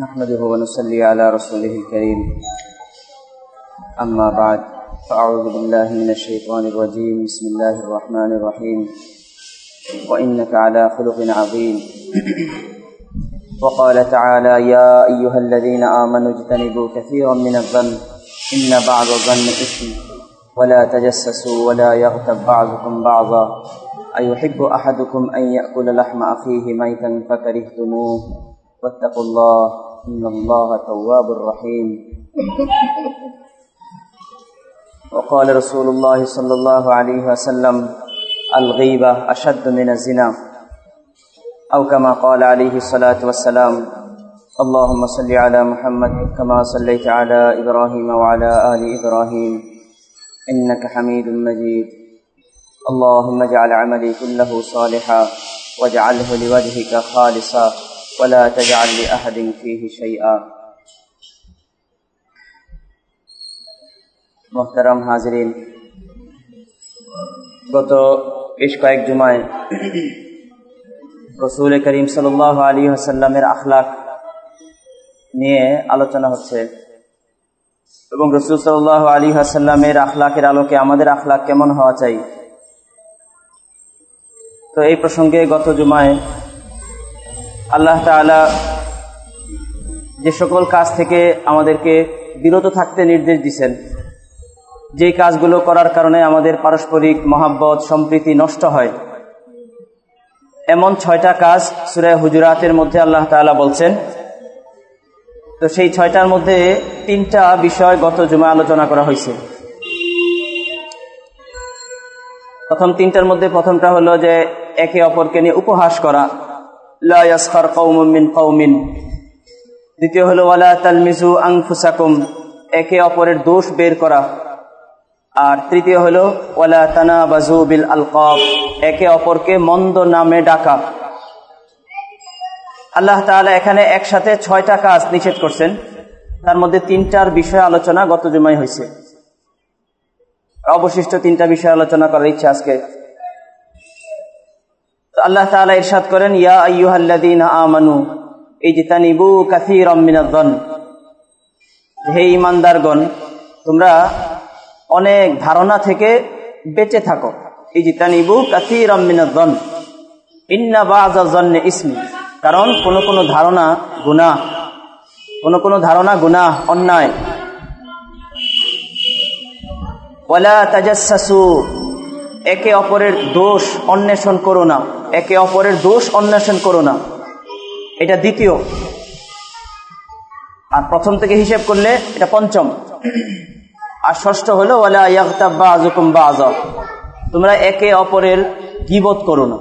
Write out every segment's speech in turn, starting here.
نحمده ونصلي على رسوله الكريم. أما بعد فأعوذ بالله من الشيطان الرجيم. بسم الله الرحمن الرحيم. وإنك على خلق عظيم. وقال تعالى يا أيها الذين آمنوا اجتنبوا كثيرا من الظن. إن بعض الظن إثم. ولا تجسسوا ولا يغتب بعضكم بعضا. أيحب أحدكم أن يأكل لحم أخيه ميتا فكرهتموه. واتقوا الله. إن الله تواب رحيم. وقال رسول الله صلى الله عليه وسلم الغيبة أشد من الزنا. أو كما قال عليه الصلاة والسلام، اللهم صل على محمد كما صليت على إبراهيم وعلى آل إبراهيم. إنك حميد مجيد. اللهم اجعل عملي كله صالحا واجعله لوجهك خالصا. ولا تجعل لأحد فيه شيئا মোহতারাম হাজরিন গত বেশ কয়েক জুমায় রসুল করিম সাল আলী হাসাল্লামের আখলাক নিয়ে আলোচনা হচ্ছে এবং রসুল সাল্লাহ আলী হাসাল্লামের আখলাকের আলোকে আমাদের আখলাক কেমন হওয়া চাই তো এই প্রসঙ্গে গত জুমায় আল্লাহ তালা যে সকল কাজ থেকে আমাদেরকে বিরত থাকতে নির্দেশ দিচ্ছেন যে কাজগুলো করার কারণে আমাদের পারস্পরিক মহাব্বত, সম্প্রীতি নষ্ট হয়, এমন ছয়টা কাজ সুরে হুজুরাতের মধ্যে আল্লাহ তালা বলছেন। তো সেই ছয়টার মধ্যে তিনটা বিষয় গত জুমা আলোচনা করা হয়েছে। প্রথম তিনটার মধ্যে প্রথমটা হলো যে একে অপরকে নিয়ে উপহাস করা লাসফার কৌমিন কৌমিন দ্বিতীয় হলো, ওয়ালা তালমিজু আংফুসাকুম একে অপরের দোষ বের করা। আর তৃতীয় হলো, ওয়ালা তানা বাজু বিল আলকব একে অপরকে মন্দ নামে ডাকা। আল্লাহ তাহলে এখানে একসাথে ছয়টা কাজ নিষেধ করছেন। তার মধ্যে তিনটার বিষয় আলোচনা গত জুমাই হয়েছে। অবশিষ্ট তিনটা বিষয় আলোচনা করার ইচ্ছা আজকে। আল্লাহ তাআলা ইরশাদ করেন, ইয়া আইয়ুহাল্লাযীনা আমানু, ইজতানিবু কাসীরাম মিনায-যন হে ঈমানদারগণ, তোমরা অনেক ধারণা থেকে বেঁচে থাকো। ইজতানিবু কাসীরাম মিনায-যন ইন্না বা'যা-যন্নি ইসমি। কারণ কোন কোন ধারণা গুনাহ, কোন কোন ধারণা গুনাহ, অন্যায়। ওয়ালা তাজাসসু একে অপরের দোষ অন্বেষণ করো না। একে অপরের দোষ অন্বেষণ করো না। এটা দ্বিতীয়। আর প্রথম থেকে হিসেব করলে এটা পঞ্চম। আর ষষ্ঠ হলো তোমরা একে অপরের গিবত করো না।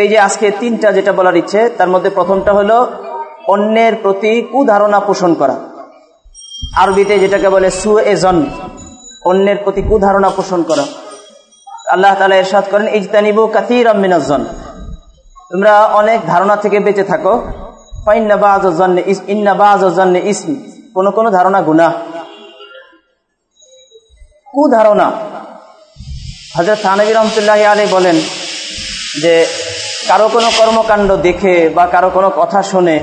এই যে আজকে তিনটা যেটা বলার ইচ্ছে, তার মধ্যে প্রথমটা হলো অন্যের প্রতি কুধারণা পোষণ করা। আরবিতে যেটাকে বলে সু এজন অন্যের প্রতি কুধারণা পোষণ করা। আল্লাহ তালা এরশাদ করেন, ইজতানিবু কাতির মিনাজন তোমরা অনেক ধারণা থেকে বেঁচে থাকো। কোন কোন ধারণা গুনা কুধারণা হজরত থানবী রহমতুল্লাহ আলী বলেন যে, কারও কোনো কর্মকাণ্ড দেখে বা কারও কোনো কথা শুনে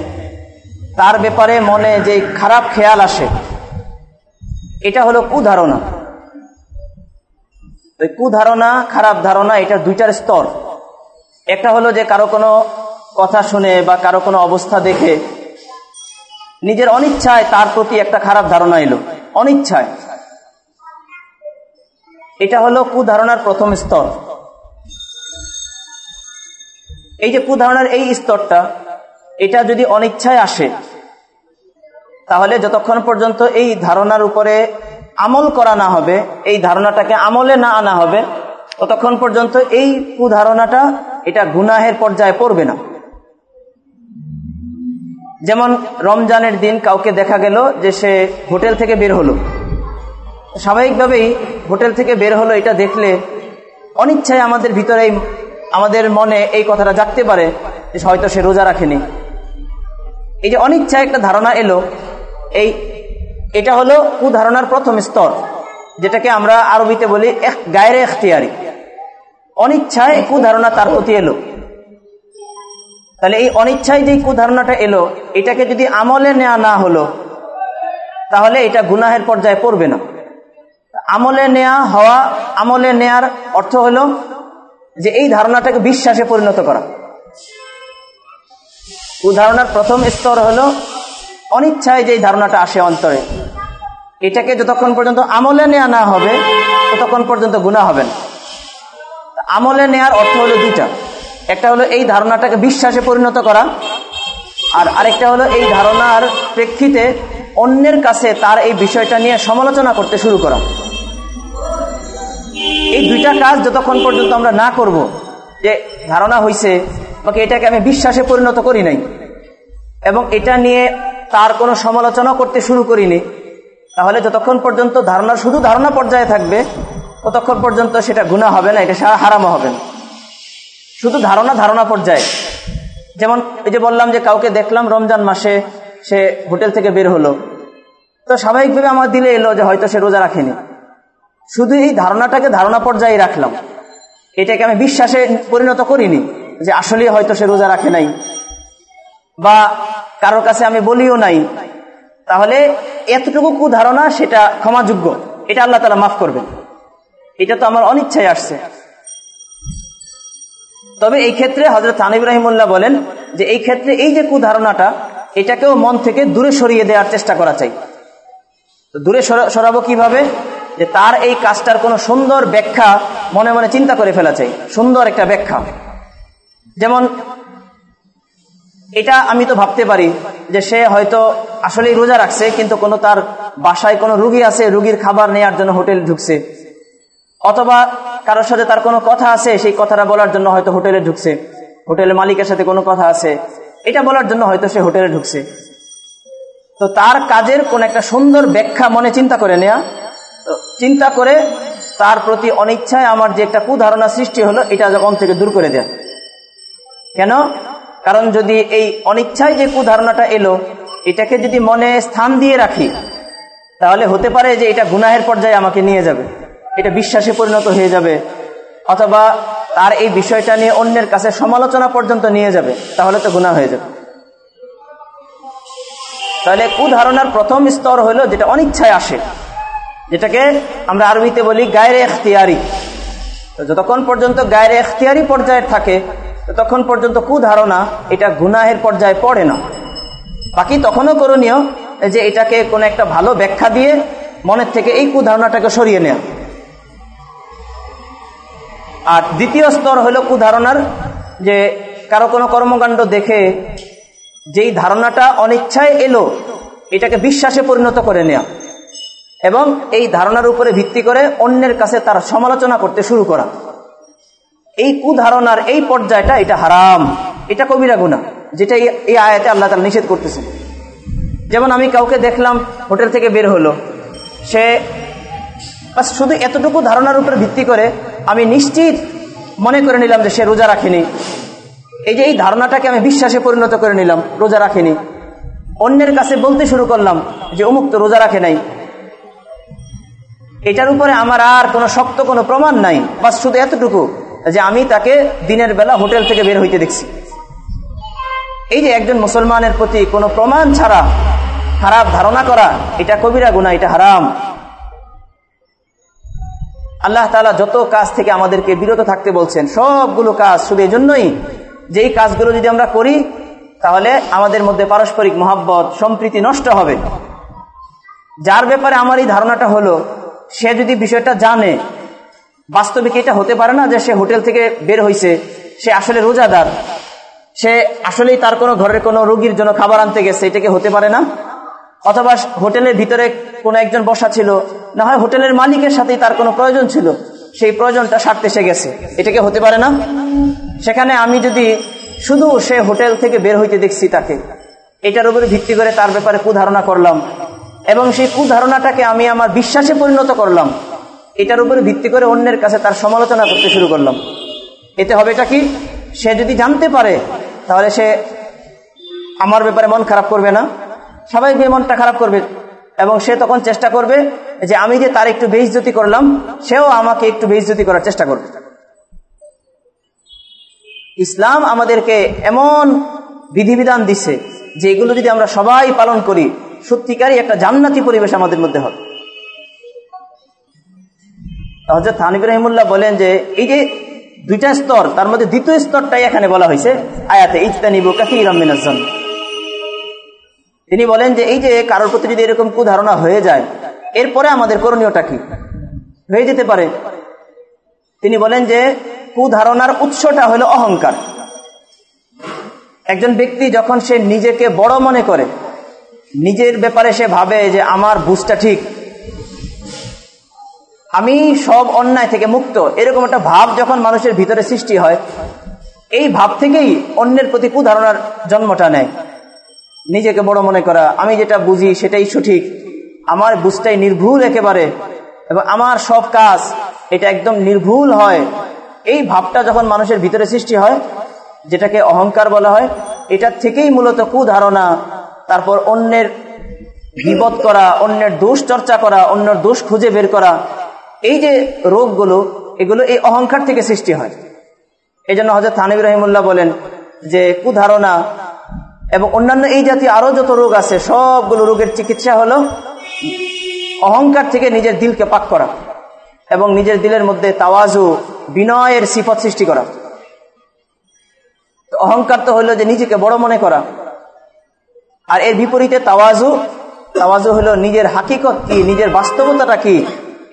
তার ব্যাপারে মনে যে খারাপ খেয়াল আসে, এটা হলো কুধারণা কুধারণা, খারাপ ধারণা, এটা দুইটার স্তর। একটা হলো যে কারও কোনো কথা শুনে বা কারও কোনো অবস্থা দেখে নিজের অনিচ্ছায় তার প্রতি একটা খারাপ ধারণা এলো। অনিচ্ছায়। এটা হলো কুধারণার প্রথম স্তর। এই যে কুধারণার এই স্তরটা, এটা যদি অনিচ্ছায় আসে, তাহলে যতক্ষণ পর্যন্ত এই ধারণার উপরে আমল করা না হবে, এই ধারণাটাকে আমলে না আনা হবে, ততক্ষণ পর্যন্ত এই কুধারণাটা, এটা গুনাহের পর্যায়ে পড়বে না। যেমন রমজানের দিন কাউকে দেখা গেল যে সে হোটেল থেকে বের হলো। স্বাভাবিকভাবেই হোটেল থেকে বের হলো, এটা দেখলে অনিচ্ছায় আমাদের ভিতরে আমাদের মনে এই কথাটা জাগতে পারে যে হয়তো সে রোজা রাখেনি। এই যে অনিচ্ছায় একটা ধারণা এলো, এই এটা হলো কুধারণার প্রথম স্তর, যেটাকে আমরা আরবিতে বলি গায়ের এখতিয়ারি। অনিচ্ছায় কুধারণা তার প্রতি এলো। তাহলে এই অনিচ্ছায় যে কুধারণাটা এলো, এটাকে যদি আমলে নেওয়া না হলো, তাহলে এটা গুনাহের পর্যায়ে পড়বে না। আমলে নেয়া হওয়া, আমলে নেয়ার অর্থ হলো যে এই ধারণাটাকে বিশ্বাসে পরিণত করা। উদাহরণের প্রথম স্তর হলো অনিচ্ছায় যে ধারণাটা আসে অন্তরে, এটাকে যতক্ষণ পর্যন্ত আমলে নেওয়া না হবে, ততক্ষণ পর্যন্ত গুণা হবে না। আমলে নেয়ার অর্থ হলো দুইটা। একটা হলো এই ধারণাটাকে বিশ্বাসে পরিণত করা, আর আরেকটা হলো এই ধারণার প্রেক্ষিতে অন্যের কাছে তার এই বিষয়টা নিয়ে সমালোচনা করতে শুরু করা। এই দুইটা কাজ যতক্ষণ পর্যন্ত আমরা না করব, যে ধারণা হয়েছে বাকি এটাকে আমি বিশ্বাসে পরিণত করি নাই, এবং এটা নিয়ে তার কোনো সমালোচনা করতে শুরু করিনি। তাহলে যতক্ষণ পর্যন্ত ধারণা, শুধু ধারণা পর্যায়ে থাকবে, ততক্ষণ পর্যন্ত সেটা গুণা হবে না, এটা হারামও হবে না। শুধু ধারণা ধারণা পর্যায়ে। যেমন এই যে বললাম যে কাউকে দেখলাম রমজান মাসে সে হোটেল থেকে বের হলো। তো স্বাভাবিকভাবে আমার দিলে এলো যে হয়তো সে রোজা রাখেনি। শুধু এই ধারণাটাকে ধারণা পর্যায়ে রাখলাম। এটাকে আমি বিশ্বাসে পরিণত করিনি যে আসলে হয়তো সে রোজা রাখে নাই। বা কারোর কাছে আমি বলিও নাই, তাহলে এতটুকু কুধারণা সেটা ক্ষমাযোগ্য। এটা আল্লাহ তালা মাফ করবেন। এটা তো আমার অনিচ্ছায় আসছে। তবে এই ক্ষেত্রে হজরত হান ইব্রাহিমুল্লাহ বলেন যে এই ক্ষেত্রে এই যে কুধারণাটা এটাকেও মন থেকে দূরে সরিয়ে দেওয়ার চেষ্টা করা চাই। তো দূরে সরাবো কীভাবে? যে তার এই কাজটার কোনো সুন্দর ব্যাখ্যা মনে মনে চিন্তা করে ফেলা চাই। সুন্দর একটা ব্যাখ্যা। যেমন এটা আমি তো ভাবতে পারি যে সে হয়তো আসলেই রোজা রাখছে, কিন্তু কোনো তার বাসায় কোনো রুগী আছে, রুগীর খাবার নেওয়ার জন্য হোটেল ঢুকছে। অথবা কারোর সাথে তার কোনো কথা আছে, সেই কথাটা বলার জন্য হয়তো হোটেলে ঢুকছে। হোটেলের মালিকের সাথে কোনো কথা আছে, এটা বলার জন্য হয়তো সে হোটেলে ঢুকছে। তো তার কাজের কোন একটা সুন্দর ব্যাখ্যা মনে চিন্তা করে নেয়া। চিন্তা করে তার প্রতি অনিচ্ছায় আমার যে একটা কুধারণা সৃষ্টি হলো, এটা মন থেকে দূর করে দেয়। কেন? কারণ যদি এই অনিচ্ছায় যে কুধারণাটা এলো, এটাকে যদি মনে স্থান দিয়ে রাখি, তাহলে হতে পারে যে এটা গুনাহের পর্যায়ে আমাকে নিয়ে যাবে, এটা বিশ্বাসে পরিণত হয়ে যাবে, অথবা তার এই বিষয়টা নিয়ে অন্যের কাছে সমালোচনা পর্যন্ত নিয়ে যাবে, তাহলে তো গুণা হয়ে যাবে। তাহলে কুধারণার প্রথম স্তর হলো যেটা অনিচ্ছায় আসে, যেটাকে আমরা আরবিতে বলি গায়ের এখতিয়ারি। যতক্ষণ পর্যন্ত গায়ের এখতিয়ারি পর্যায়ে থাকে ততক্ষণ পর্যন্ত কুধারণা এটা গুনাহের পর্যায়ে পড়ে না। বাকি তখনও করণীয় যে এটাকে কোনো একটা ভালো ব্যাখ্যা দিয়ে মনের থেকে এই কুধারণাটাকে সরিয়ে নেওয়া আর দ্বিতীয় স্তর হলো কুধারণার যে কারও কোনো কর্মকাণ্ড দেখে যেই ধারণাটা অনিচ্ছায় এলো, এটাকে বিশ্বাসে পরিণত করে নেওয়া এবং এই ধারণার উপরে ভিত্তি করে অন্যের কাছে তার সমালোচনা করতে শুরু করা। এই কুধারণার এই পর্যায়টা এটা হারাম। এটা কবিরা গুণা যেটা এই আয়াতে আল্লাহ তালা নিষেধ করতেছেন। যেমন আমি কাউকে দেখলাম, হোটেল থেকে বের হলো। সে শুধু এতটুকু ধারণার উপরে ভিত্তি করে আমি নিশ্চিত মনে করে নিলাম যে সে রোজা রাখেনি। এই যে এই ধারণাটাকে আমি বিশ্বাসে পরিণত করে নিলাম, রোজা রাখেনি। অন্যের কাছে বলতে শুরু করলাম যে অমুক তো রোজা রাখে নাই। এটার উপরে আমার আর কোনো শক্ত কোনো প্রমাণ নাই। বাস শুধু এতটুকু। যে আমি তাকে দিনের বেলা হোটেল থেকে বের হইতে দেখছি। এই যে একজন মুসলমানের প্রতি কোনো প্রমাণ ছাড়া, খারাপ ধারণা করা, এটা কবিরা গুণা এটা হারাম। আল্লাহ তালা যত কাজ থেকে আমাদেরকে বিরত থাকতে বলছেন, সবগুলো কাজ শুধু এজন্যই, যেই কাজগুলো যদি আমরা করি, তাহলে আমাদের মধ্যে পারস্পরিক মহাব্বত, সম্প্রীতি নষ্ট হবে। যার ব্যাপারে আমার এই ধারণাটা হলো, সে যদি বিষয়টা জানে বাস্তবিক এটা হতে পারে না যে সে হোটেল থেকে বের হয়েছে সে আসলে রোজাদার, সে আসলেই তার কোনো ঘরের কোনো রোগীর জন্য খাবার আনতে গেছে এটাকে হতে পারে না? অথবা হোটেলের ভিতরে কোনো একজন বসা ছিল, না হয় হোটেলের মালিকের সাথেই তার কোনো প্রয়োজন ছিল, সেই প্রয়োজনটা সারতে সে গেছে এটাকে হতে পারে না? সেখানে আমি যদি শুধু সে হোটেল থেকে বের হইতে দেখছি তাকে, এটার উপরে ভিত্তি করে তার ব্যাপারে কুধারণা করলাম, এবং সেই কুধারণাটাকে আমি আমার বিশ্বাসে পরিণত করলাম। এটার উপরে ভিত্তি করে অন্যের কাছে তার সমালোচনা করতে শুরু করলাম। এতে হবে এটা কি? সে যদি জানতে পারে, তাহলে সে আমার ব্যাপারে মন খারাপ করবে না। সবাই গিয়ে মনটা খারাপ করবে এবং সে তখন চেষ্টা করবে যে আমি যে তার একটু বেইজ্জতি করলাম, সেও আমাকে একটু বেইজ্জতি করার চেষ্টা করবে। ইসলাম আমাদেরকে এমন বিধিবিধান দিছে যে এগুলো যদি আমরা সবাই পালন করি, সত্যিকারই একটা জান্নাতি পরিবেশ আমাদের মধ্যে হবে। হজরত থানিব রহিমুল্লাহ বলেন যে, এই যে দুইটা স্তর, তার মধ্যে দ্বিতীয় স্তরটাই এখানে বলা হয়েছে, আয়াতে, ইজতানিবু কাসীরাম মিনাজ তিনি বলেন যে, এই যে কারোর প্রতি যদি এরকম কুধারণা হয়ে যায়, এরপরে আমাদের করণীয়টা কি? হয়ে যেতে পারে। তিনি বলেন যে, কুধারণার উৎসটা হলো অহংকার। একজন ব্যক্তি যখন সে নিজেকে বড় মনে করে, নিজের ব্যাপারে সে ভাবে যে, আমার বুঝটা ঠিক আমি সব অন্যায় থেকে মুক্ত। এরকম একটা ভাব যখন মানুষের ভিতরে সৃষ্টি হয়, এই ভাব থেকেই অন্যের প্রতি কুধারণার জন্মটা নেয়। নিজেকে বড় মনে করা, আমি যেটা বুঝি সেটাই সঠিক, আমার বুঝটাই নির্ভুল একেবারে, এবং আমার সব কাজ এটা একদম নির্ভুল হয়। এই ভাবটা যখন মানুষের ভিতরে সৃষ্টি হয়, যেটাকে অহংকার বলা হয় এটার থেকেই মূলত কুধারণা, তারপর অন্যের বিপদ করা, অন্যের দোষ চর্চা করা, অন্যের দোষ খুঁজে বের করা এই যে রোগগুলো, এগুলো এই অহংকার থেকে সৃষ্টি হয়। এই জন্য হজরত থানিব রহিমুল্লাহ বলেন যে কুধারণা এবং অন্যান্য এই জাতীয় আরও যত রোগ আছে, সবগুলো রোগের চিকিৎসা হলো অহংকার থেকে নিজের দিলকে পাক করা এবং নিজের দিলের মধ্যে তাওয়াজু, বিনয়ের সিফত সৃষ্টি করা। অহংকার তো হলো যে নিজেকে বড় মনে করা। আর এর বিপরীতে তাওয়াজু তাওয়াজু হলো নিজের হাকিকত কি, নিজের বাস্তবতাটা কি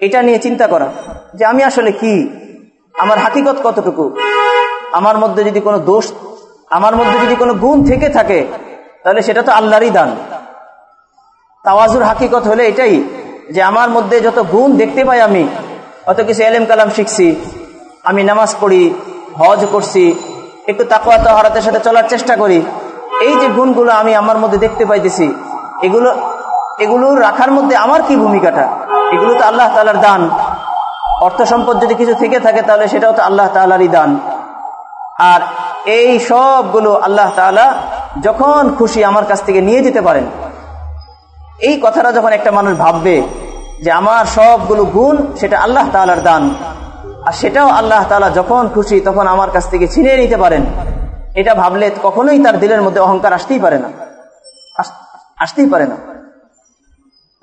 এটা নিয়ে চিন্তা করা যে আমি আসলে কি? আমার হাকিকত কতটুকু? আমার মধ্যে যদি কোনো দোষ, আমার মধ্যে যদি কোনো গুণ থেকে থাকে, তাহলে সেটা তো আল্লাহরই দান। তাওয়াজুর হাকিকত হলে এটাই যে আমার মধ্যে যত গুণ দেখতে পাই আমি, অত কিছু এলেম কালাম শিখছি, আমি নামাজ পড়ি, হজ করছি, একটু তাকুয়া তাহারাতের সাথে চলার চেষ্টা করি, এই যে গুণগুলো আমি আমার মধ্যে দেখতে পাইতেছি, এগুলো এগুলো রাখার মধ্যে আমার কি ভূমিকাটা? এগুলো তো আল্লাহ তালার দান। অর্থ সম্পদ যদি কিছু থেকে থাকে, তাহলে সেটাও তো আল্লাহ তালারই দান। আর এই সবগুলো আল্লাহ তালা যখন খুশি আমার কাছ থেকে নিয়ে যেতে পারেন। এই কথাটা যখন একটা মানুষ ভাববে যে আমার সবগুলো গুণ, সেটা আল্লাহ তালার দান। আর সেটাও আল্লাহ তালা যখন খুশি, তখন আমার কাছ থেকে ছিনিয়ে নিতে পারেন। এটা ভাবলে কখনোই তার দিলের মধ্যে অহংকার আসতেই পারে না। আসতেই পারে না।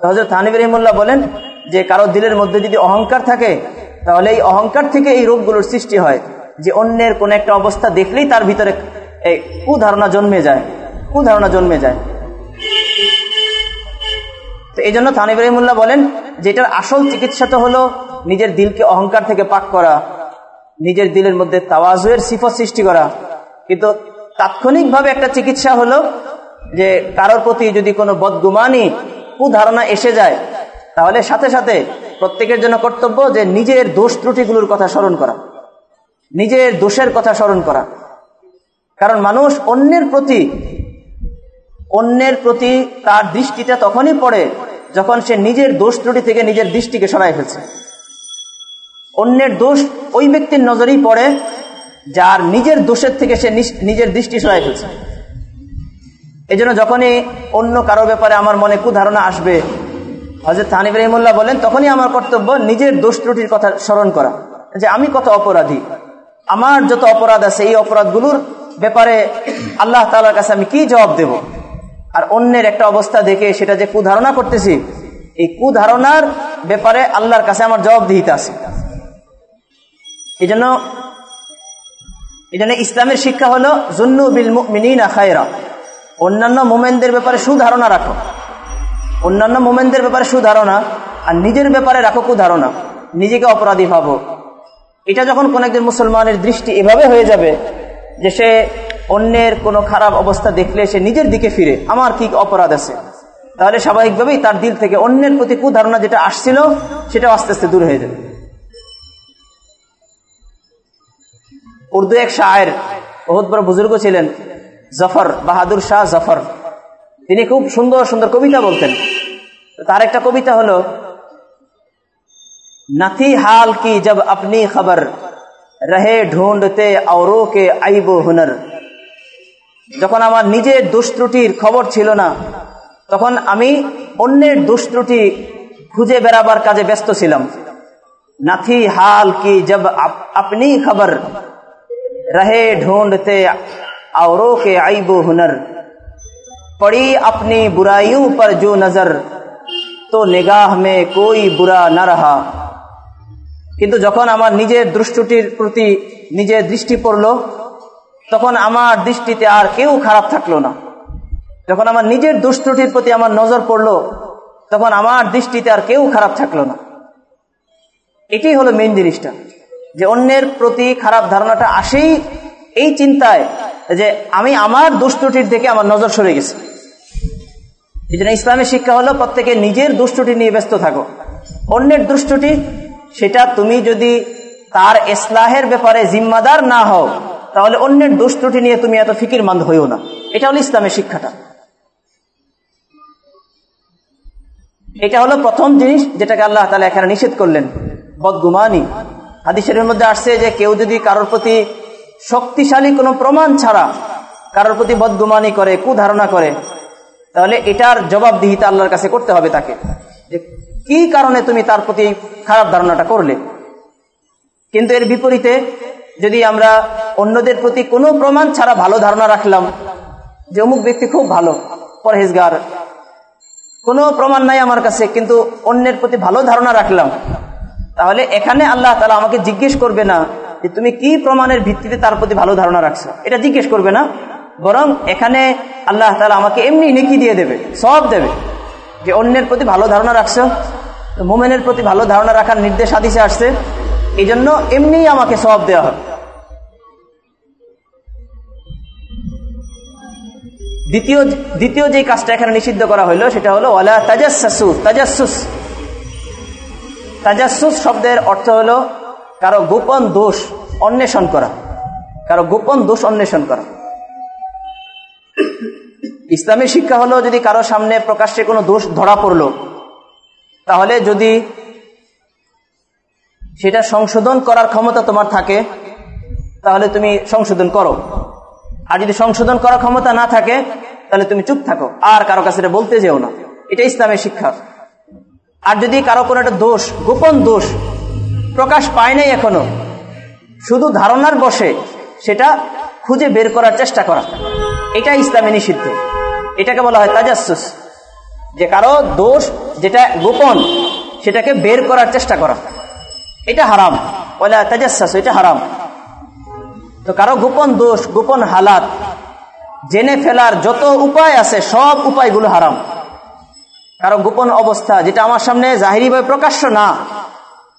হজরত হানিব রহিমুল্লাহ বলেন যে কারও দিলের মধ্যে যদি অহংকার থাকে, তাহলে এই অহংকার থেকে এই রোগগুলোর সৃষ্টি হয়। যে অন্যের কোন একটা অবস্থা দেখলেই তার ভিতরে এই কুধারণা জন্মে যায়, কুধারণা জন্মে যায়। তো এই জন্য থানিব রহিমুল্লাহ বলেন যে এটার আসল চিকিৎসা তো হলো নিজের দিলকে অহংকার থেকে পাক করা, নিজের দিলের মধ্যে তাওয়াজের সিফত সৃষ্টি করা। কিন্তু তাৎক্ষণিকভাবে একটা চিকিৎসা হলো যে কারোর প্রতি যদি কোনো বদগুমানি, কুধারণা এসে যায় তাহলে সাথে সাথে প্রত্যেকের জন্য কর্তব্য যে নিজের দোষ ত্রুটিগুলোর কথা স্মরণ করা। নিজের দোষের কথা স্মরণ করা। কারণ মানুষ অন্যের প্রতি অন্যের প্রতি তার দৃষ্টিটা তখনই পড়ে যখন সে নিজের দোষ ত্রুটি থেকে নিজের দৃষ্টিকে সরাই ফেলছে। অন্যের দোষ ওই ব্যক্তির নজরেই পড়ে যার নিজের দোষের থেকে সে নিজের দৃষ্টি সরাই ফেলছে। এই জন্য যখনই অন্য কারও ব্যাপারে আমার মনে কুধারণা আসবে হজরত তানিব রহিমুল্লাহ বলেন, তখনই আমার কর্তব্য নিজের দোষ ত্রুটির কথা স্মরণ করা। যে আমি কত অপরাধী। আমার যত অপরাধ আছে, এই অপরাধগুলোর ব্যাপারে আল্লাহ তালার কাছে আমি কি জবাব দেব? আর অন্যের একটা অবস্থা দেখে সেটা যে কুধারণা করতেছি, এই কুধারণার ব্যাপারে আল্লাহর কাছে আমার জবাব দিতে আছে। এই জন্য এই জন্য ইসলামের শিক্ষা হলো, জুন্নু বিল মিনা খায়রা। অন্যান্য মোমেনদের ব্যাপারে সুধারণা রাখো। অন্যান্য মোমেনদের ব্যাপারে সুধারণা আর নিজের ব্যাপারে রাখো কুধারণা। নিজেকে অপরাধী ভাবো। এটা যখন কোন একজন মুসলমানের দৃষ্টি এভাবে হয়ে যাবে যে সে অন্যের কোনো খারাপ অবস্থা দেখলে সে নিজের দিকে ফিরে, আমার কি অপরাধ আছে। তাহলে স্বাভাবিকভাবেই তার দিল থেকে অন্যের প্রতি কুধারণা যেটা আসছিল সেটা আস্তে আস্তে দূর হয়ে যাবে। উর্দু এক শায়ের, বহুত বড় বুজুর্গ ছিলেন, জফর, বাহাদুর শাহ জফর। তিনি খুব সুন্দর সুন্দর কবিতা বলতেন। তার একটা কবিতা হলো নাথি হাল কি জব আপনি খবর, রহে ঢুঁড়তে আরও কে আইব হুনর। যখন আমার নিজের দুষ্ট্রুটির খবর ছিল না, তখন আমি অন্যের দুষ্ট্রুটি খুঁজে বেড়াবার কাজে ব্যস্ত ছিলাম। নাথি হাল কি জব আপনি খবর, রহে ঢুঁড়তে আরও কে আইব হুনর। पड़ी अपनी बुराइयों पर जो नजर তো নিগাহ মে কই বুড়া না রাহা কিন্তু যখন আমার নিজের দৃষ্টিটির প্রতি নিজের দৃষ্টি পড়লো তখন আমার দৃষ্টিতে আর কেউ খারাপ থাকলো না যখন আমার নিজের দুষ্টটির প্রতি আমার নজর পড়লো তখন আমার দৃষ্টিতে আর কেউ খারাপ থাকলো না এটি হলো মেন জিনিসটা যে অন্যের প্রতি খারাপ ধারণাটা আসেই এই চিন্তায় যে আমি আমার দুষ্টটির দিকে আমার নজর সরে গেছে। এই জন্য ইসলামের শিক্ষা হলো প্রত্যেকে নিজের দুষ্টটি নিয়ে ব্যস্ত থাকো। অন্যের দুষ্টটি সেটা তুমি যদি তার ইসলাহের ব্যাপারে জিম্মাদার না হও, তাহলে অন্যের দুষ্টটি নিয়ে তুমি এত ফিকির মান্দ হইও না। এটা হলো ইসলামের শিক্ষাটা। এটা হলো প্রথম জিনিস যেটাকে আল্লাহ তালা এখানে নিষেধ করলেন। বদগুমানি। হাদিসের মধ্যে আসছে যে কেউ যদি কারোর প্রতি শক্তিশালী কোনো প্রমাণ ছাড়া কারোর প্রতি বদগুমানি করে, কুধারণা করে, তাহলে এটার জবাবদিহিতা আল্লাহর কাছে করতে হবে তাকে। যে কি কারণে তুমি তার প্রতি খারাপ ধারণাটা করলে? কিন্তু এর বিপরীতে যদি আমরা অন্যদের প্রতি কোনো প্রমাণ ছাড়া ভালো ধারণা রাখলাম, যে অমুক ব্যক্তি খুব ভালো, পরহেজগার, কোনো প্রমাণ নাই আমার কাছে, কিন্তু অন্যের প্রতি ভালো ধারণা রাখলাম, তাহলে এখানে আল্লাহ তালা আমাকে জিজ্ঞেস করবে না যে তুমি কি প্রমাণের ভিত্তিতে তার প্রতি ভালো ধারণা রাখছো? এটা জিজ্ঞেস করবে না। বরং এখানে আল্লাহ তালা আমাকে এমনি নেকি দিয়ে দেবে সব দেবে, যে অন্যের প্রতি ভালো ধারণা রাখছো। মোমেনের প্রতি ভালো ধারণা রাখার নির্দেশ আদিসে আসছে। এই জন্য এমনি আমাকে সব দেওয়া হবে। দ্বিতীয় দ্বিতীয় যে কাজটা এখানে নিষিদ্ধ করা হলো, সেটা হলো ওয়ালা তাজাসু তাজাসুস তাজাসুস শব্দের অর্থ হলো কারও গোপন দোষ অন্বেষণ করা, কারও গোপন দোষ অন্বেষণ করা। ইসলামের শিক্ষা হলো যদি কারও সামনে প্রকাশ্যে কোনো দোষ ধরা পড়ল, তাহলে যদি সেটা সংশোধন করার ক্ষমতা তোমার থাকে, তাহলে তুমি সংশোধন করো। আর যদি সংশোধন করার ক্ষমতা না থাকে, তাহলে তুমি চুপ থাকো, আর কারও কাছে বলতে যেও না। এটা ইসলামের শিক্ষা। আর যদি কারও কোনো একটা দোষ, গোপন দোষ প্রকাশ পায় নাই এখনও। শুধু ধারণার বসে সেটা খুঁজে বের করার চেষ্টা করা। এটা ইসলামে নিষিদ্ধ। এটাকে বলা হয় তাজাসুস। যে কারও দোষ যেটা গোপন, সেটাকে বের করার চেষ্টা করা। এটা হারাম। বলে তাজাস এটা হারাম। তো কারও গোপন দোষ, গোপন হালাত জেনে ফেলার যত উপায় আছে, সব উপায়গুলো হারাম। কারও গোপন অবস্থা যেটা আমার সামনে জাহিরিভাবে প্রকাশ্য না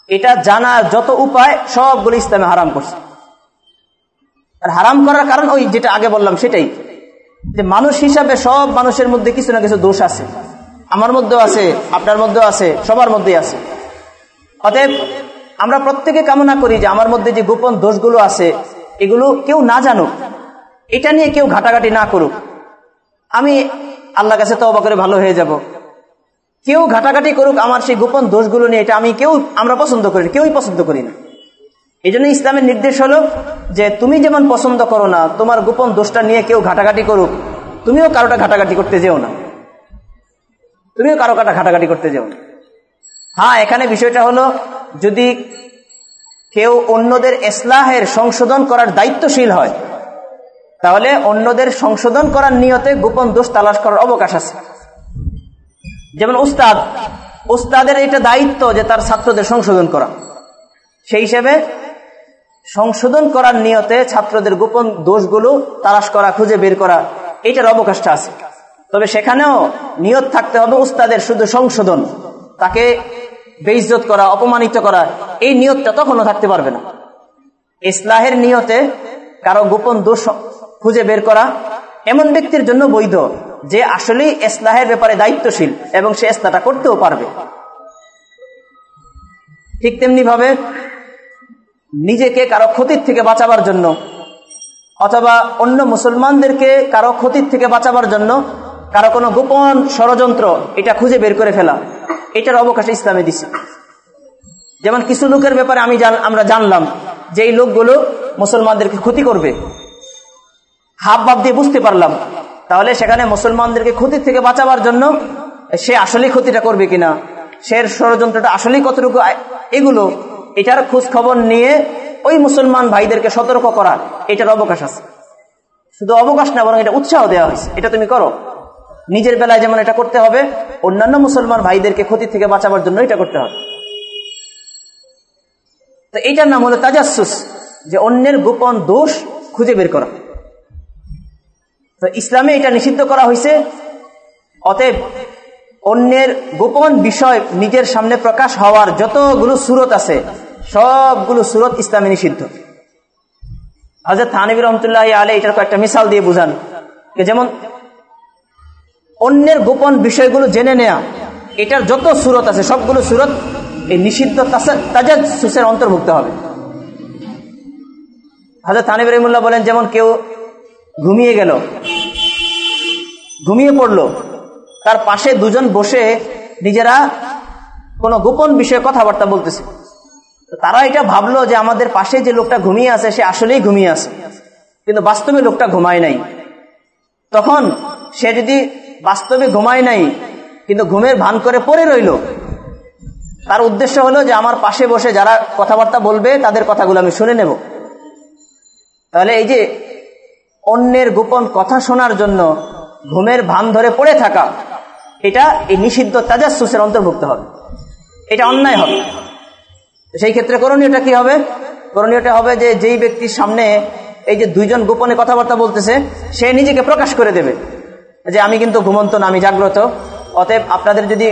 এটা জানার যত উপায় সবগুলো ইসলামে হারাম করছে। আর হারাম করার কারণ ওই যেটা আগে বললাম সেটাই। যে মানুষ হিসাবে সব মানুষের মধ্যে কিছু না কিছু দোষ আছে। আমার মধ্যেও আছে, আপনার মধ্যেও আছে, সবার মধ্যেই আছে। অতএব আমরা প্রত্যেকে কামনা করি যে আমার মধ্যে যে গোপন দোষগুলো আছে, এগুলো কেউ না জানুক। এটা নিয়ে কেউ ঘাটাঘাটি না করুক। আমি আল্লাহ কাছে তবা করে ভালো হয়ে যাব। কেউ ঘাটাঘাটি করুক, আমার সেই গোপন দোষগুলো নিয়ে, এটা আমি কেউ, আমরা পছন্দ করি না, কেউই পছন্দ করি না। এই জন্য ইসলামের নির্দেশ হলো যে, তুমি যেমন পছন্দ করো না, তোমার গোপন দোষটা নিয়ে কেউ ঘাটাঘাটি করুক, তুমিও কারোটা ঘাটাঘাটি করতে যেও না। তুমিও কারও কাটা ঘাটাঘাটি করতে যেও না। হ্যাঁ এখানে বিষয়টা হলো, যদি কেউ অন্যদের এসলাহের সংশোধন করার দায়িত্বশীল হয়, তাহলে অন্যদের সংশোধন করার নিয়তে গোপন দোষ তালাশ করার অবকাশ আছে। যেমন উস্তাদ, উস্তাদের এটা দায়িত্ব যে তার ছাত্রদের সংশোধন করা। সেই হিসেবে সংশোধন করার নিয়তে ছাত্রদের গোপন দোষগুলো তালাশ করা, খুঁজে বের করা এটার অবকাশটা আছে। তবে সেখানেও নিয়ত থাকতে হবে উস্তাদের শুধু সংশোধন, তাকে বেইজত করা, অপমানিত করা, এই নিয়তটা তখনও থাকতে পারবে না। ইসলাহের নিয়তে কারও গোপন দোষ খুঁজে বের করা এমন ব্যক্তির জন্য বৈধ যে আসলেই ইসলাহের ব্যাপারে দায়িত্বশীল এবং সে ইসলাটা করতেও পারবে। ঠিক তেমনি ভাবে নিজেকে কারও ক্ষতির থেকে বাঁচাবার জন্য অথবা অন্য মুসলমানদেরকে কারও ক্ষতির থেকে বাঁচাবার জন্য কারও কোনো গোপন ষড়যন্ত্র এটা খুঁজে বের করে ফেলা, এটার অবকাশ ইসলামে দিছে। যেমন কিছু লোকের ব্যাপারে আমি আমরা জানলাম যে এই লোকগুলো মুসলমানদেরকে ক্ষতি করবে। হাব ভাব দিয়ে বুঝতে পারলাম। তাহলে সেখানে মুসলমানদেরকে ক্ষতির থেকে বাঁচাবার জন্য সে আসলেই ক্ষতিটা করবে কিনা? সে ষড়যন্ত্রটা আসলেই কতটুকু এগুলো, এটার খোঁজ খবর নিয়ে ওই মুসলমান ভাইদেরকে সতর্ক করা, এটার অবকাশ আছে। শুধু অবকাশ না, বরং এটা উৎসাহ দেওয়া হয়েছে। এটা তুমি করো। নিজের বেলায় যেমন এটা করতে হবে, অন্যান্য মুসলমান ভাইদেরকে ক্ষতি থেকে বাঁচাবার জন্য এটা করতে হবে। তো এইটার নাম হলো তাজাসুস, যে অন্যের গোপন দোষ খুঁজে বের করা। তো ইসলামে এটা নিষিদ্ধ করা হয়েছে। অতএব অন্যের গোপন বিষয় নিজের সামনে প্রকাশ হওয়ার যতগুলো সুরত আছে, সবগুলো সুরত ইসলামে নিষিদ্ধ। হাজর থানবী রহমতুল্লাহ আলে এটার কয়েকটা মিসাল দিয়ে বুঝান যেমন, অন্যের গোপন বিষয়গুলো জেনে নেয়া, এটার যত সুরত আছে, সবগুলো সুরত এই নিষিদ্ধ তাজাদ সুসের অন্তর্ভুক্ত হবে। হাজর থানিব রহিমুল্লাহ বলেন যেমন কেউ ঘুমিয়ে গেল। ঘুমিয়ে পড়ল। তার পাশে দুজন বসে নিজেরা কোনো গোপন বিষয়ে কথাবার্তা বলতেছে। তারা এটা ভাবলো যে আমাদের পাশে যে লোকটা ঘুমিয়ে আছে, সে আসলেই ঘুমিয়ে আছে। কিন্তু বাস্তবে লোকটা ঘুমায় নাই। তখন সে যদি বাস্তবে ঘুমায় নাই, কিন্তু ঘুমের ভান করে পড়ে রইল, তার উদ্দেশ্য হলো যে আমার পাশে বসে যারা কথাবার্তা বলবে, তাদের কথাগুলো আমি শুনে নেব। তাহলে এই যে অন্যের গোপন কথা শোনার জন্য ঘুমের ভান ধরে পড়ে থাকা, এটা এই নিষিদ্ধ তাজাসুসের অন্তর্ভুক্ত হবে। এটা অন্যায় হবে। সেই ক্ষেত্রে করণীয়টা কি হবে? করণীয়টা হবে যে যেই ব্যক্তির সামনে এই যে দুইজন গোপনে কথাবার্তা বলতেছে, সে নিজেকে প্রকাশ করে দেবে যে আমি কিন্তু ঘুমন্ত না, আমি জাগ্রত। অতএব আপনাদের যদি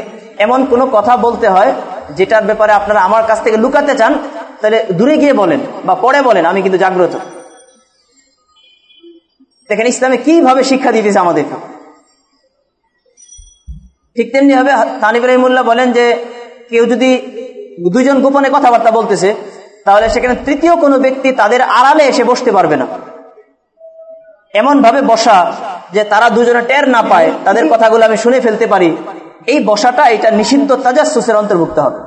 এমন কোনো কথা বলতে হয়, যেটার ব্যাপারে আপনারা আমার কাছ থেকে লুকাতে চান, তাহলে দূরে গিয়ে বলেন বা পরে বলেন, আমি কিন্তু জাগ্রত। দেখেন ইসলামে কীভাবে শিক্ষা দিতেছে আমাদেরকে? ঠিক তেমনি ভাবে তানিব রহিমুল্লাহ বলেন যে, কেউ যদি দুজন গোপনে কথাবার্তা বলতেছে, তাহলে সেখানে তৃতীয় কোনো ব্যক্তি তাদের আড়ালে এসে বসতে পারবে না। এমন ভাবে বসা যে তারা দুজনে টের না পায়, তাদের কথাগুলো আমি শুনে ফেলতে পারি। এই বসাটা এটা নিষিদ্ধ তাজাসুসের অন্তর্ভুক্ত হবে।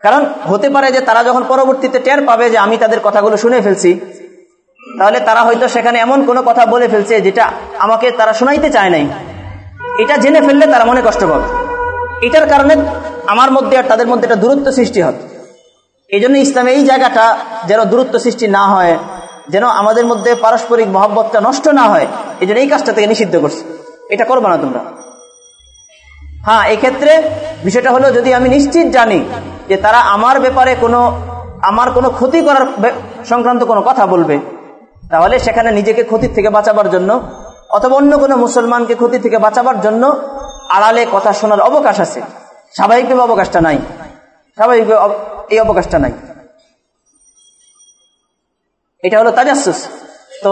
কারণ হতে পারে যে তারা যখন পরবর্তীতে টের পাবে যে আমি তাদের কথাগুলো শুনে ফেলছি তাহলে তারা হয়তো সেখানে এমন কোনো কথা বলে ফেলছে যেটা আমাকে তারা শোনাইতে চায় নাই। এটা জেনে ফেললে তারা মনে কষ্ট পাবে। এটার কারণে আমার মধ্যে আর তাদের মধ্যে একটা দূরত্ব সৃষ্টি হবে এই জন্য ইসলামে এই জায়গাটা যেন দূরত্ব সৃষ্টি না হয়, যেন আমাদের মধ্যে পারস্পরিক মহব্বতটা নষ্ট না হয় এই জন্য এই কাজটা থেকে নিষিদ্ধ করছে। এটা করব না তোমরা। হ্যাঁ এক্ষেত্রে বিষয়টা হলো যদি আমি নিশ্চিত জানি যে তারা আমার ব্যাপারে কোনো, আমার কোনো ক্ষতি করার সংক্রান্ত কোনো কথা বলবে তাহলে সেখানে নিজেকে ক্ষতির থেকে বাঁচাবার জন্য, অথবা অন্য কোনো মুসলমানকে ক্ষতি থেকে বাঁচাবার জন্য আড়ালে কথা শোনার অবকাশ আছে। স্বাভাবিকভাবে অবকাশটা নাই। স্বাভাবিকভাবে এই অবকাশটা নাই। এটা হলো তাজাসুস। তো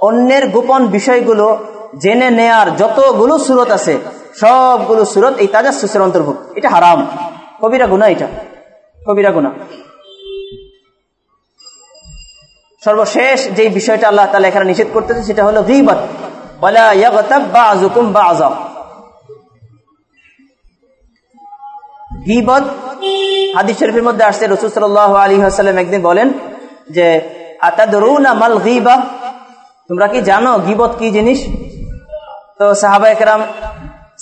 অন্যের গোপন বিষয়গুলো জেনে নেয়ার যতগুলো সুরত আছে, সবগুলো সুরত এই তাজাসুসের অন্তর্ভুক্ত। এটা হারাম। কবিরা গুণা এটা। কবিরা গুণা সর্বশেষ যে বিষয়টা আল্লাহ তালা এখানে নিষেধ করতেছে, সেটা হলো গিবত। গিবত হাদিস শরীফের মধ্যে আসছে, রসুল সাল একদিন বলেন যে মাল গিবা? তোমরা কি জানো গিবত কি জিনিস? তো সাহাবা একরাম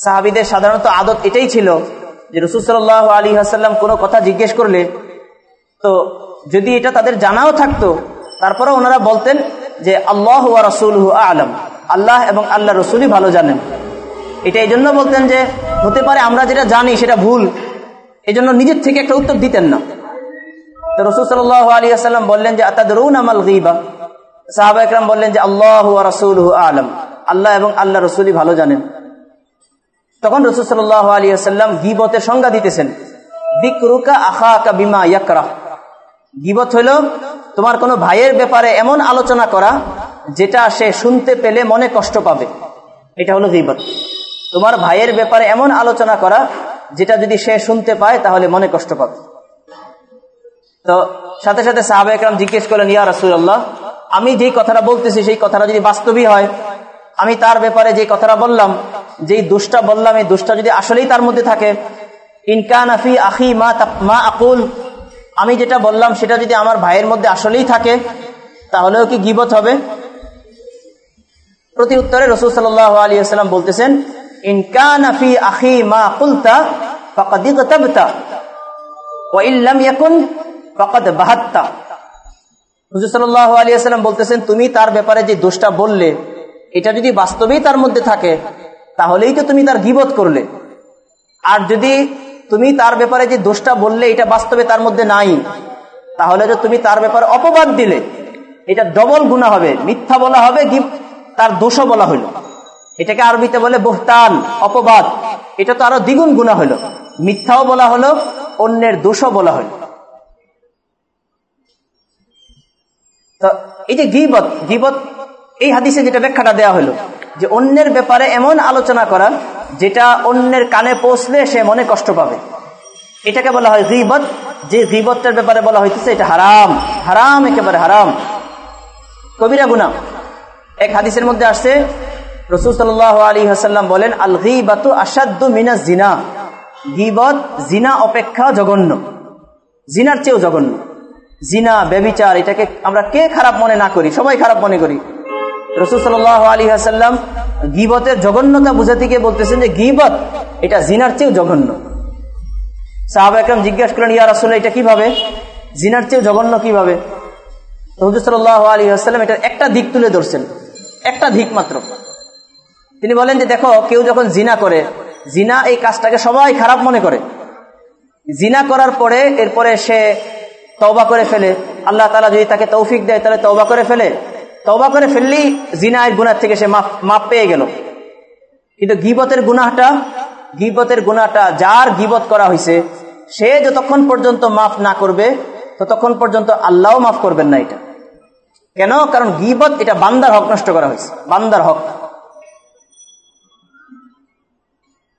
সাহাবিদের সাধারণত আদত এটাই ছিল যে রসুল সাল আলী আসাল্লাম কোনো কথা জিজ্ঞেস করলে, তো যদি এটা তাদের জানাও থাকতো তারপরে ওনারা বলতেন যে, আল্লাহ রসুল আলম। আল্লাহ এবং আল্লাহ রসুলই ভালো জানেন। এটা এই জন্য বলতেন যে, হতে পারে আমরা যেটা জানি সেটা ভুল এই জন্য নিজের থেকে একটা উত্তর দিতেন না। তো রসুল সাল আলী আসাল্লাম বললেন যে, আতাদরুন আমাল গিবা? সাহাবা একরাম বললেন যে, আল্লাহ রসুল আলম। আল্লাহ এবং আল্লাহ রসুলই ভালো জানেন। তখন রসুল সাল আলী আসাল্লাম গিবতের সংজ্ঞা দিতেছেন, বিকরুকা আখা আকা বিমা ইয়াকরা গিবত হইল তোমার কোনো ভাইয়ের ব্যাপারে এমন আলোচনা করা যেটা সে শুনতে পেলে মনে কষ্ট পাবে। এটা হলো গিবত। তোমার ভাইয়ের ব্যাপারে এমন আলোচনা করা যেটা যদি সে শুনতে পায়, তাহলে মনে কষ্ট পাবে। তো সাথে সাথে সাহাবা একরাম জিজ্ঞেস করলেন, ইয়া রাসুল্লাহ আমি যেই কথাটা বলতেছি, সেই কথাটা যদি বাস্তবই হয়, আমি তার ব্যাপারে যে কথাটা বললাম, যেই দোষটা বললাম, এই দুষ্টা যদি আসলেই তার মধ্যে থাকে ইনকান আফি আখি মা মা আকুল আমি যেটা বললাম, সেটা যদি আমার ভাইয়ের মধ্যে আসলেই থাকে, তাহলেও কি গিবত হবে? প্রতি উত্তরে রসুল সাল আলী আসসালাম বলতেছেন বলতেছেন, তুমি তার ব্যাপারে যে দোষটা বললে, এটা যদি বাস্তবেই তার মধ্যে থাকে, তাহলেই তো তুমি তার গিবত করলে। আর যদি তুমি তার ব্যাপারে যে দোষটা বললে, এটা বাস্তবে তার মধ্যে নাই। তাহলে তো তুমি তার ব্যাপারে অপবাদ দিলে, এটা ডবল গুণা হবে। মিথ্যা বলা হবে তার দোষও বলা হলো। এটাকে আরবিতে বলে বহতান, অপবাদ। এটা তো আরও দ্বিগুণ গুণা হলো। মিথ্যাও বলা হলো, অন্যের দোষও বলা হলো। এই যে গিবত গিবত, এই হাদিসে যেটা ব্যাখ্যাটা দেওয়া হলো, যে অন্যের ব্যাপারে এমন আলোচনা করা যেটা অন্যের কানে পৌঁছলে সে মনে কষ্ট পাবে। এটাকে বলা হয় গিবত। যে গিবতটার ব্যাপারে বলা হইতেছে, এটা হারাম। হারাম, একেবারে হারাম। কবিরা গুনা। এক হাদিসের মধ্যে আসছে, রসুল সাল আলী হাসাল্লাম বলেন, আল গিবাতু আসাদ্দু মিনা জিনা। গিবত, জিনা অপেক্ষা জঘন্য। জিনার চেয়েও জঘন্য। জিনা বেবিচার এটাকে আমরা কে খারাপ মনে না করি? সবাই খারাপ মনে করি। রসুল সাল আলী হাসাল্লাম গিবতের জঘন্যতা বুঝাতে গিয়ে বলতেছেন যে গিবত, এটা জিনার চেয়েও জঘন্য। সাহাব একরম জিজ্ঞাসা করেন ইয়া আসলে এটা কীভাবে? জিনার চেয়েও জঘন্য কীভাবে? হুজুর সাল্লাহ একটা দিক তুলে ধরছেন, একটা দিক মাত্র। তিনি বলেন যে, দেখো, কেউ যখন জিনা করে, জিনা এই কাজটাকে সবাই খারাপ মনে করে। জিনা করার পরে, এরপরে সে তওবা করে ফেলে। আল্লাহ তালা যদি তাকে তৌফিক দেয়, তাহলে তওবা করে ফেলে। তওবা করে ফেললেই জিনায়ের গুনার থেকে সে মাপ পেয়ে গেল। কিন্তু গিবতের গুনাহটা গিবতের গুনাহটা যার গিবত করা হয়েছে সে যতক্ষণ পর্যন্ত মাফ না করবে, ততক্ষণ পর্যন্ত আল্লাহও মাফ করবেন না এটা। কেন? কারণ গিবত, এটা বান্দার হক নষ্ট করা হয়েছে বান্দার হক।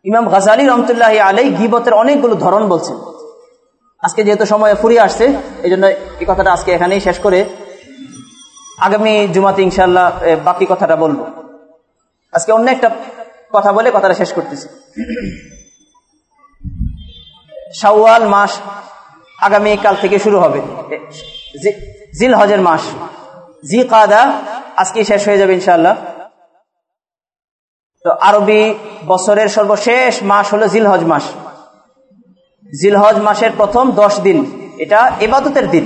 ইমাম গাজালি রহমতুল্লাহ আলাই গিবতের অনেকগুলো ধরন বলছেন। আজকে যেহেতু সময় ফুরিয়ে আসছে এই জন্য এই কথাটা আজকে এখানেই শেষ করে আগামী জুমাতে ইনশাল্লাহ বাকি কথাটা বলব। আজকে অন্য একটা কথা বলে কথাটা শেষ করতেছি। শাওয়াল মাস আগামী কাল থেকে শুরু হবে। জিল হজের মাস। জি কাদা আজকে শেষ হয়ে যাবে ইনশাল্লাহ তো আরবি বছরের সর্বশেষ মাস হলো জিলহজ মাস। জিলহজ মাসের প্রথম দশ দিন। এটা এবাদতের দিন।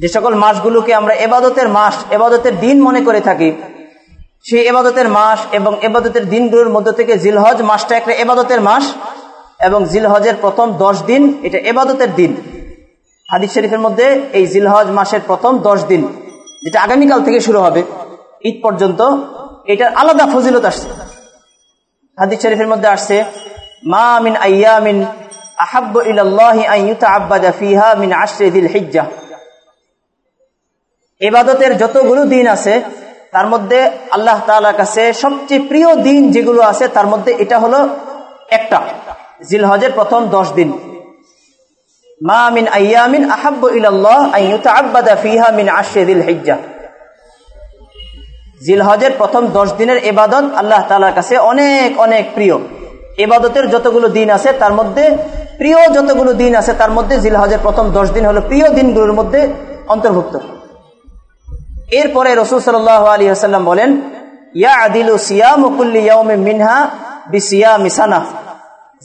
যে সকল মাসগুলোকে আমরা এবাদতের মাস, এবাদতের দিন মনে করে থাকি, সেই এবাদতের মাস এবং এবাদতের দিনগুলোর মধ্য থেকে জিলহজ মাসটা একটা এবাদতের মাস এবং জিলহজের প্রথম দশ দিন এটা এবাদতের দিন। হাদিস শরীফের মধ্যে এই জিলহজ মাসের প্রথম দশ দিন, যেটা আগামীকাল থেকে শুরু হবে, ঈদ পর্যন্ত এটার আলাদা ফজিলত আসছে। হাদিস শরীফের মধ্যে আসছে, মা মিন আয়ামিন আহাব্ব ইলাল্লাহি আন ফিহা মিন আশরি দিল হিজ্জাহ এবাদতের যতগুলো দিন আছে, তার মধ্যে আল্লাহ তাআলার কাছে সবচেয়ে প্রিয় দিন যেগুলো আছে, তার মধ্যে এটা হলো একটা। জিলহজের প্রথম দশ দিন। মা মিন আয়ামিন আহাব্ব ইলাল্লাহ আন ইউতাআব্বাদা ফিহা মিন আশরি দিল হিজ্জাহ জিলহজের প্রথম দশ দিনের এবাদত আল্লাহ তালার কাছে অনেক অনেক প্রিয়। এবাদতের যতগুলো দিন আছে, তার মধ্যে প্রিয় যতগুলো দিন আছে, তার মধ্যে জিলহজের প্রথম দশ দিন হলো প্রিয় দিনগুলোর মধ্যে অন্তর্ভুক্ত। এরপরে রসুল সাল আলী আসাল্লাম বলেন ইয়া আদিলু সিয়া মুকুল্লি ইয়াউমে মিনহা বিসিয়া মিসানা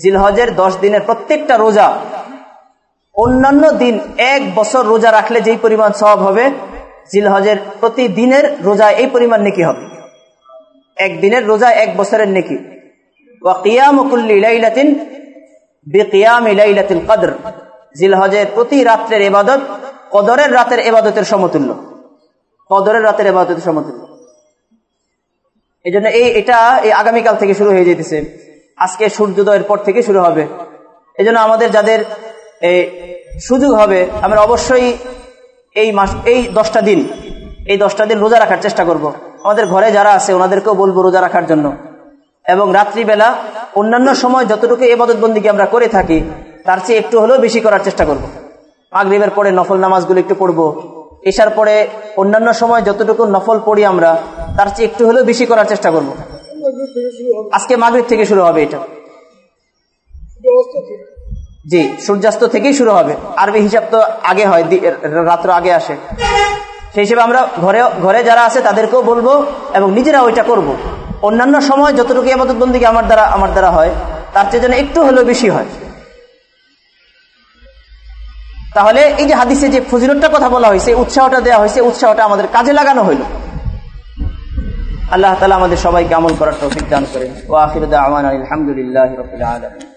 জিলহজের দশ দিনের প্রত্যেকটা রোজা, অন্যান্য দিন এক বছর রোজা রাখলে যেই পরিমাণ সব হবে, জিলহজের প্রতিদিনের রোজা এই পরিমাণ নেকি হবে। একদিনের রোজা এক বছরের নেকি। কদর। জিলহজের প্রতি রাত্রের এবাদত, কদরের রাতের এবাদতের সমতুল্য। কদরের রাতের এবাদতের সমতুল্য এই জন্য এই এটা এই আগামীকাল থেকে শুরু হয়ে যেতেছে। আজকে সূর্যোদয়ের পর থেকে শুরু হবে। এই আমাদের যাদের সুযোগ হবে, আমরা অবশ্যই এই মাস এই দশটা দিন, এই দশটা দিন রোজা রাখার চেষ্টা করব। আমাদের ঘরে যারা আছে, ওনাদেরকেও বলব রোজা রাখার জন্য। এবং রাত্রিবেলা অন্যান্য সময় যতটুকু বন্দিকে আমরা করে থাকি, তার চেয়ে একটু হলেও বেশি করার চেষ্টা করব। মাগরীবের পরে নফল নামাজগুলো একটু পড়ব। এসার পরে অন্যান্য সময় যতটুকু নফল পড়ি আমরা, তার চেয়ে একটু হলেও বেশি করার চেষ্টা করব। আজকে মাগরীব থেকে শুরু হবে এটা জি, সূর্যাস্ত থেকেই শুরু হবে আরবি হিসাব তো আগে হয় রাত্র আগে আসে সেই হিসেবে আমরা ঘরে ঘরে যারা আছে তাদেরকেও বলব এবং নিজেরা ওইটা করব। অন্যান্য সময় যতটুকু আবাদত বন্দীকে আমার দ্বারা আমার দ্বারা হয়, তার চেয়ে যেন একটু হলেও বেশি হয় তাহলে এই যে হাদিসে যে ফজিলতটার কথা বলা হয়েছে, উৎসাহটা দেওয়া হয়েছে, উৎসাহটা আমাদের কাজে লাগানো হইল। আল্লাহ তালা আমাদের সবাইকে আমল করার তৌফিক দান করেন। ও আখির আলহামদুলিল্লাহ রবিল আলম